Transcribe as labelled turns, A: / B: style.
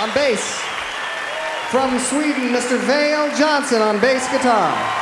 A: On bass, from Sweden, Mr. Vale Johnson on bass guitar.